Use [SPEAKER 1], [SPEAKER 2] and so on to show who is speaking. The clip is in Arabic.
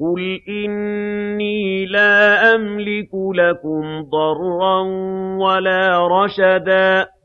[SPEAKER 1] قُلْ إِنِّي لَا أَمْلِكُ لَكُمْ ضَرًّا وَلَا رَشَدًا